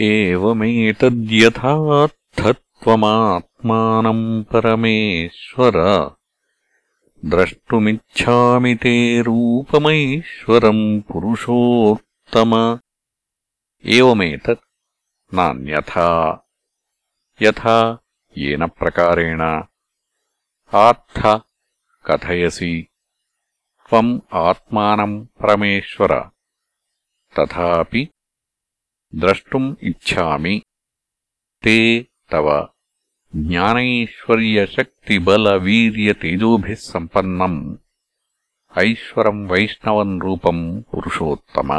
एवमेतद्यथार्थत्वमात्मानम् परमेश्वर। द्रष्टुमिच्छामि ते रूपमैश्वरम् पुरुषोत्तम। एवमेतत् नान्यथा। यथा येन प्रकारेण। आत्थ कथयसि। त्वम् आत्मानम् परमेश्वर। तथापि द्रष्टुम् इच्छामि ते तव ज्ञानैश्वर्यशक्तिबलवीर्यतेजोभिः सम्पन्नम् ऐश्वरम् वैष्णवम् रूपम् पुरुषोत्तम